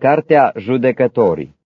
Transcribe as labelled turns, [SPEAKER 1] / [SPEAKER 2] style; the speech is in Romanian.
[SPEAKER 1] Cartea Judecătorii.